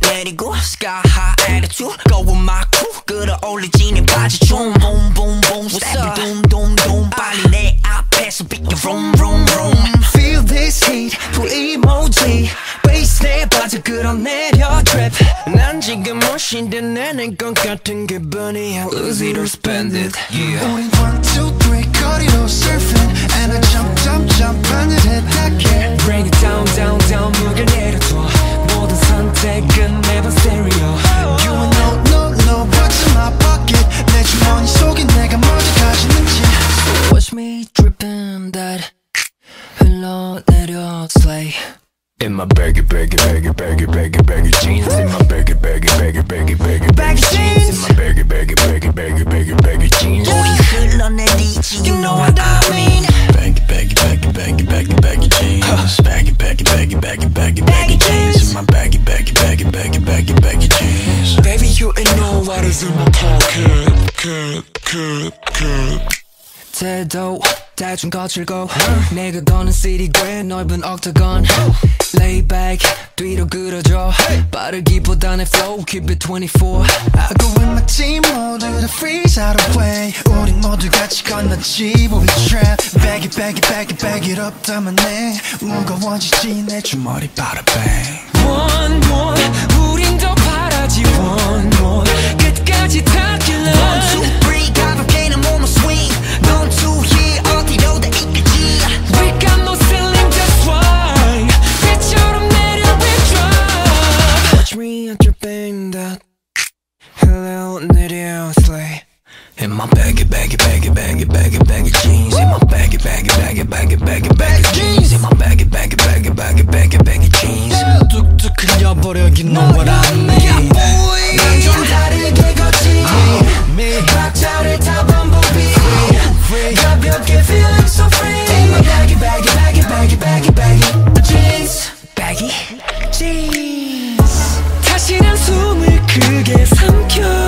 내리고 Sky high attitude Go with my crew 끌어올리지는 바지 좀 Boom boom boom Step doom doom doom 빨리 내 앞에서 비켜 vroom vroom vroom Feel this heat full emoji Bass 내 빠져 끌어내려 trip 난 지금 멋인데 내는 것 같은 기분이야 Lose it or spend it yeah. 우린 one two three 거리로 surfing And I jump jump jump 하늘에 닿게 Bring it down down down 흘러내려 slay In my baggy, baggy, baggy, baggy, baggy, baggy jeans. In my baggy, baggy, baggy, baggy, baggy, baggy jeans. In my baggy, baggy, baggy, baggy, baggy, baggy jeans. 우리 흘러내리지 You know what I mean Baggy, baggy, baggy, baggy, baggy, baggy jeans. Baggy, baggy, baggy, baggy, baggy, baggy jeans. In my baggy, baggy, baggy, baggy, baggy, baggy jeans. Baby you ain't know what is in my pocket cut, cut, cut. 태도 대충 거칠고 내가 거는 city 꽤 넓은 octagon Lay back 뒤로 끌어줘 빠르기보다는 flow keep it 24 I go with my team 모두 다 freeze out of way 우린 모두 같이 건너지 우리 trap Bag it bag it bag it bag it up 담아내 무거워지지 내 주머니 bada bang One more my baggy, baggy, baggy, baggy, baggy, baggy jeans. In my baggy, baggy, baggy, baggy, baggy, baggy jeans. In my baggy, baggy, baggy, baggy, baggy, baggy jeans. 뚝뚝 흘려버려긴 너 what I mean. 난좀 다르게 걷지. Me. 박자를 타 범벅이. Free. 가볍게 feeling so free. In my baggy, baggy, baggy, baggy, baggy, baggy jeans. Baggy jeans. 다시는 숨을 크게 삼켜.